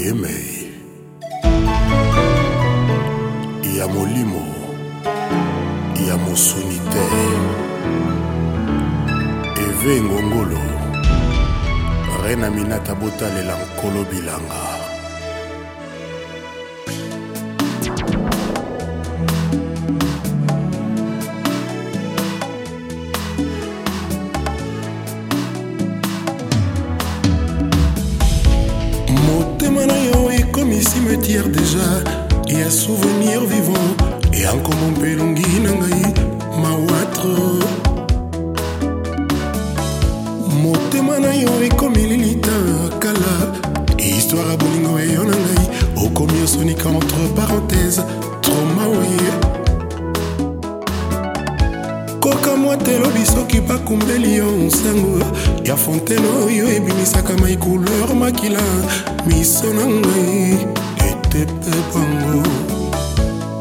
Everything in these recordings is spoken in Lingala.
yemei ya molimo ya mosuni te eve ngongolo rena minata botalela nkolo bilanga cimetière deja ya souvenir vivant eyankoma mpelongi na ngai mawatro motema na yo ekomi lilita kala histware ya bolingo eyo na ngai okomi osonika entre parenthèse tromaoye koka mwa telobi soki bakumbeli yo nsango ya fontaine oyo ebimisaka mai couleur makila miso na ngai te mpe bango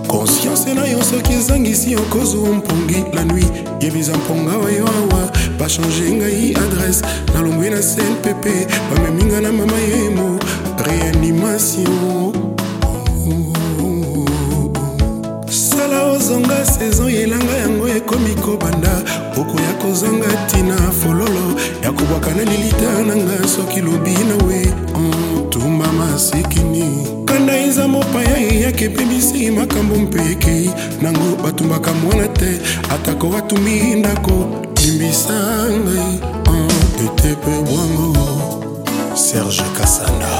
konsianse na yo soki ezangisi okozwa mpongi la nui yebisa mponga oyo awa bachange ngai adrese nalombwi na sel pepe bameminga na mama yemo réanimation sala ozonga saison elanga yango ekomi kobanda okoya kozanga ntina fololo ya kobwaka na lilita nanga soki lobi ebebisi makambo mpeki nango batumbaka mwana te atako atumi ndako limbisa ngai ete mpe bwango serge kasanda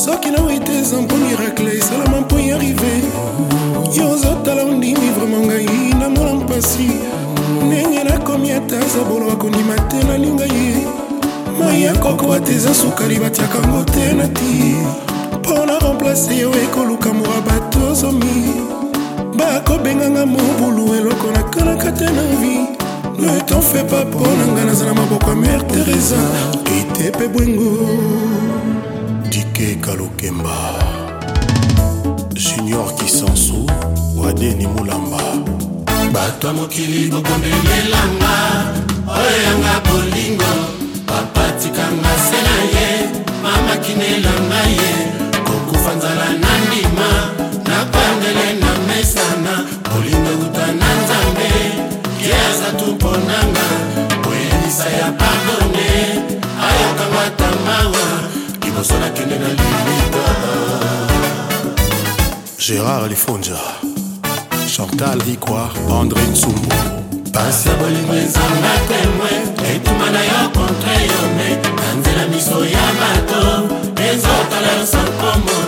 soki nao ete eza mpo miracle esalama mpo ya arrive yo ozotala ondimi vraimen ngai namona mpasi ndenge nakomi ata aza bolo bakondima te nalinga ye mai ya koko ate eza sukali batiakango te na ti mpo na remplace yo ekoluka mwa bato zomi bakobenganga mobulu eloko nakanaka te na vie le temps fait pas mpo na ngai naza na maboko ya mare teresa ete mpe bwengo dike kalokemba junior kisansu wadeni mulamba bato ya mokili bokomelelanga oyo yanga bolingo batikanga se na ye mamakinelanga ye kokufa nzala na ndima na pandele na mesana kolinga uta na nzambe ye aza tuponanga koyelisa ya pardone ayokanga tamawa liboso nakende na limita gérard lifonja chantal ikwa andré nsumbu pasi ya bolingo ezanga temwe etuma na yo kontre yome na nzela miso ya bato ezotala yo sankomo